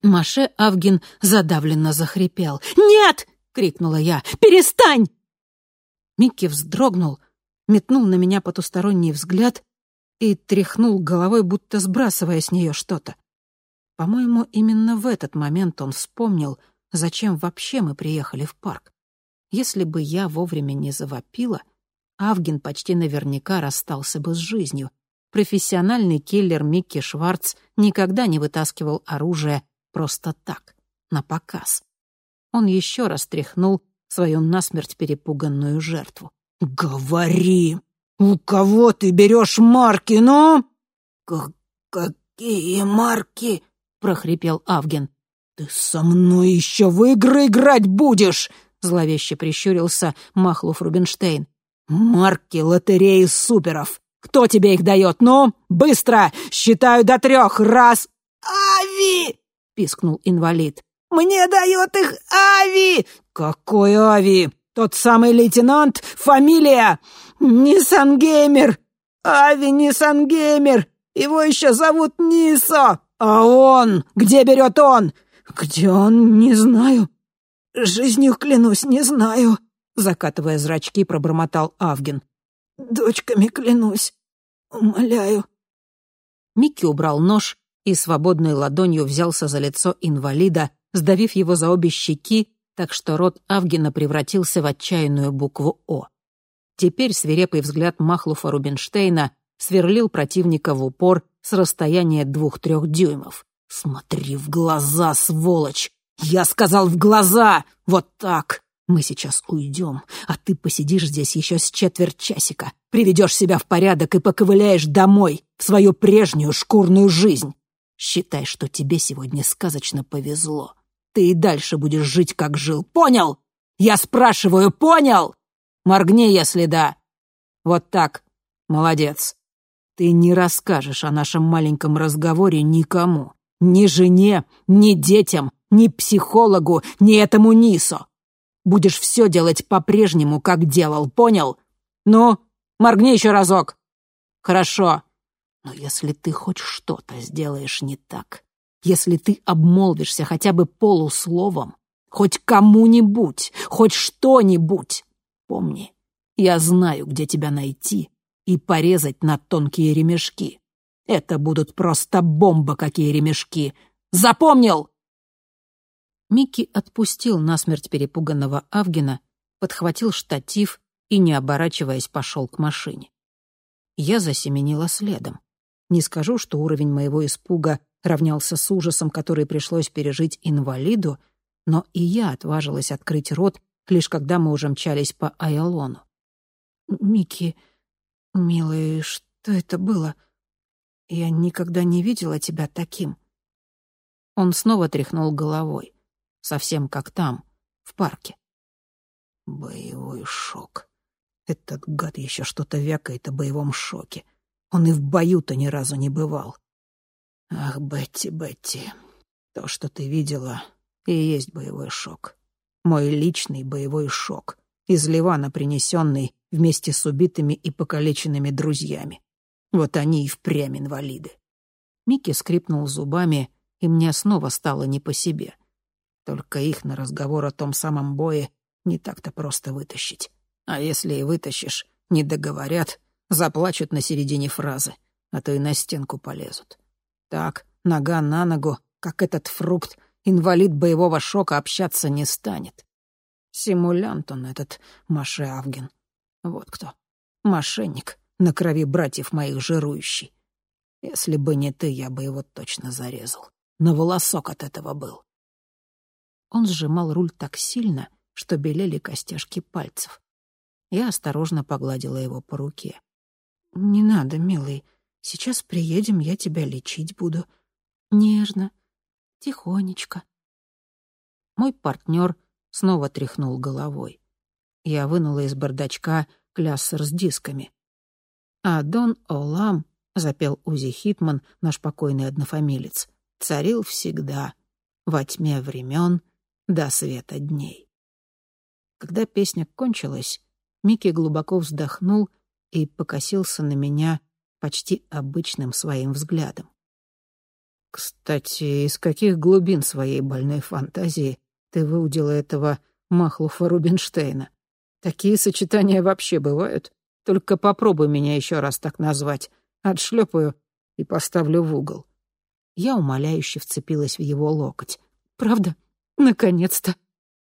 Маше Авгин задавленно захрипел. «Нет!» — крикнула я. «Перестань!» Микки вздрогнул, метнул на меня потусторонний взгляд и тряхнул головой, будто сбрасывая с нее что-то. По-моему, именно в этот момент он вспомнил, зачем вообще мы приехали в парк. Если бы я вовремя не завопила, Авгин почти наверняка расстался бы с жизнью. Профессиональный киллер Микки Шварц никогда не вытаскивал оружие просто так, на показ. Он еще раз тряхнул свою насмерть перепуганную жертву. «Говори, у кого ты берешь марки, ну?» «Какие марки?» — прохрипел Авген. «Ты со мной еще в игры играть будешь!» — зловеще прищурился Махлуф Рубинштейн. «Марки лотереи суперов! Кто тебе их дает? Ну, быстро! Считаю до трех! Раз!» «Ави!» — пискнул инвалид. «Мне дает их Ави!» «Какой Ави? Тот самый лейтенант? Фамилия?» «Ниссангеймер! Ави Ниссангеймер! Его еще зовут Нисо! А он? Где берет он? Где он? Не знаю. Жизнью клянусь, не знаю!» Закатывая зрачки, пробормотал Авгин. «Дочками клянусь. Умоляю». Микки убрал нож и свободной ладонью взялся за лицо инвалида, сдавив его за обе щеки, так что рот Авгина превратился в отчаянную букву «О». Теперь свирепый взгляд Махлуфа Рубинштейна сверлил противника в упор с расстояния двух-трех дюймов. «Смотри в глаза, сволочь! Я сказал в глаза! Вот так! Мы сейчас уйдем, а ты посидишь здесь еще с четверть часика, приведешь себя в порядок и поковыляешь домой, в свою прежнюю шкурную жизнь. Считай, что тебе сегодня сказочно повезло. Ты и дальше будешь жить, как жил. Понял? Я спрашиваю, понял? Моргни, если да. Вот так. Молодец. Ты не расскажешь о нашем маленьком разговоре никому. Ни жене, ни детям, ни психологу, ни этому Нисо. Будешь все делать по-прежнему, как делал, понял? Ну, моргни еще разок. Хорошо. Но если ты хоть что-то сделаешь не так, если ты обмолвишься хотя бы полусловом, хоть кому-нибудь, хоть что-нибудь, помни, я знаю, где тебя найти и порезать на тонкие ремешки. Это будут просто бомба какие ремешки. Запомнил? Микки отпустил насмерть перепуганного Авгина, подхватил штатив и, не оборачиваясь, пошел к машине. Я засеменила следом. Не скажу, что уровень моего испуга равнялся с ужасом, который пришлось пережить инвалиду, но и я отважилась открыть рот, лишь когда мы уже мчались по Айалону. «Микки, милый, что это было? Я никогда не видела тебя таким». Он снова тряхнул головой совсем как там, в парке. Боевой шок. Этот гад еще что-то вякает о боевом шоке. Он и в бою-то ни разу не бывал. Ах, Бетти, Бетти, то, что ты видела, и есть боевой шок. Мой личный боевой шок, из Ливана принесенный вместе с убитыми и покалеченными друзьями. Вот они и впрямь инвалиды. Микки скрипнул зубами, и мне снова стало не по себе — только их на разговор о том самом бое не так-то просто вытащить. А если и вытащишь, не договорят, заплачут на середине фразы, а то и на стенку полезут. Так, нога на ногу, как этот фрукт, инвалид боевого шока общаться не станет. Симулянт он этот, Маше Авген. Вот кто. Мошенник, на крови братьев моих жирующий. Если бы не ты, я бы его точно зарезал. На волосок от этого был. Он сжимал руль так сильно, что белели костяшки пальцев. Я осторожно погладила его по руке. «Не надо, милый. Сейчас приедем, я тебя лечить буду. Нежно, тихонечко». Мой партнер снова тряхнул головой. Я вынула из бардачка кляссер с дисками. А Дон Олам, запел Узи Хитман, наш покойный однофамилец, царил всегда, во тьме времен — до света дней. Когда песня кончилась, Микки глубоко вздохнул и покосился на меня почти обычным своим взглядом. «Кстати, из каких глубин своей больной фантазии ты выудила этого Махлуфа Рубинштейна? Такие сочетания вообще бывают? Только попробуй меня еще раз так назвать. Отшлепаю и поставлю в угол». Я умоляюще вцепилась в его локоть. «Правда? Наконец-то.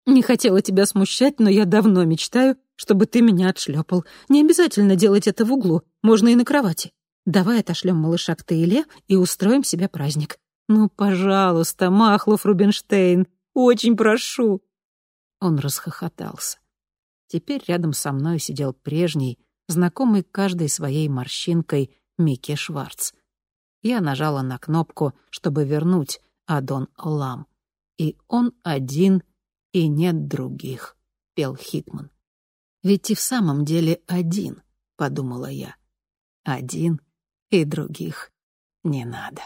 Не хотела тебя смущать, но я давно мечтаю, чтобы ты меня отшлепал. Не обязательно делать это в углу, можно и на кровати. Давай отошлем малыша к Таиле и устроим себе праздник. Ну, пожалуйста, Махлов Рубинштейн, очень прошу. Он расхохотался. Теперь рядом со мной сидел прежний, знакомый каждой своей морщинкой Микки Шварц. Я нажала на кнопку, чтобы вернуть Адон Олам. И он один, и нет других, — пел Хитман. Ведь и в самом деле один, — подумала я. Один, и других не надо.